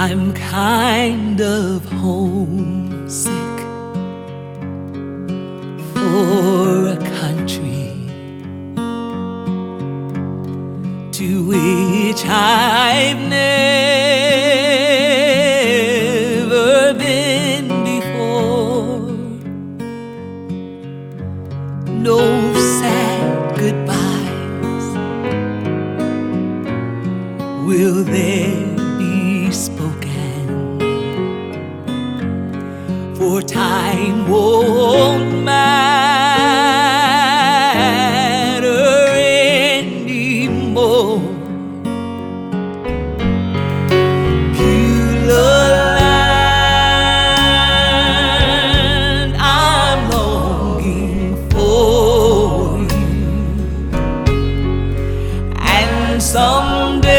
I'm kind of homesick for a country to which I've never been before. No sad goodbyes will there. your time won't matter anymore. Land, I'm longing for you. and Someday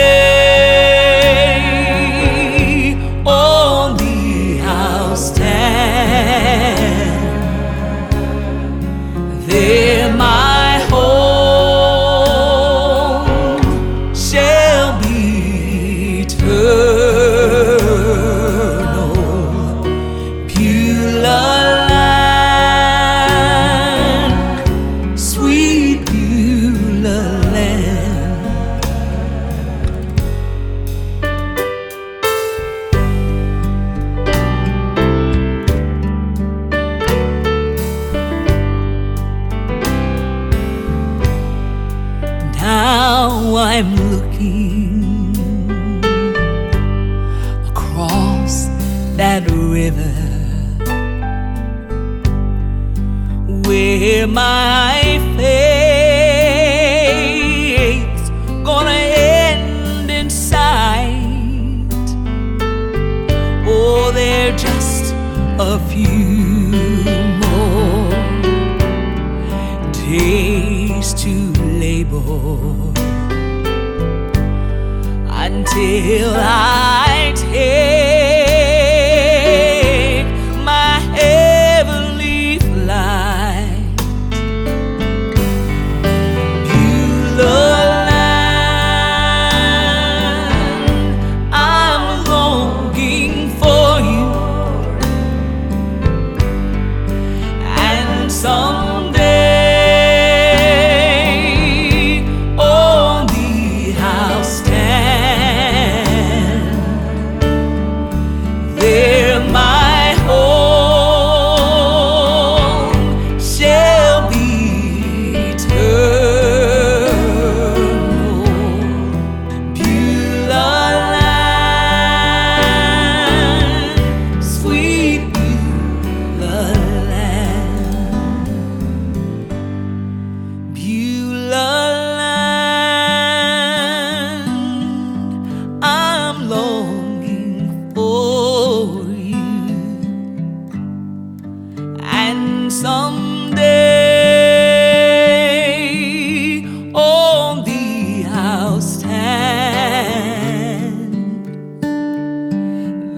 de now I'm looking across that river where my till I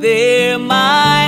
They're mine.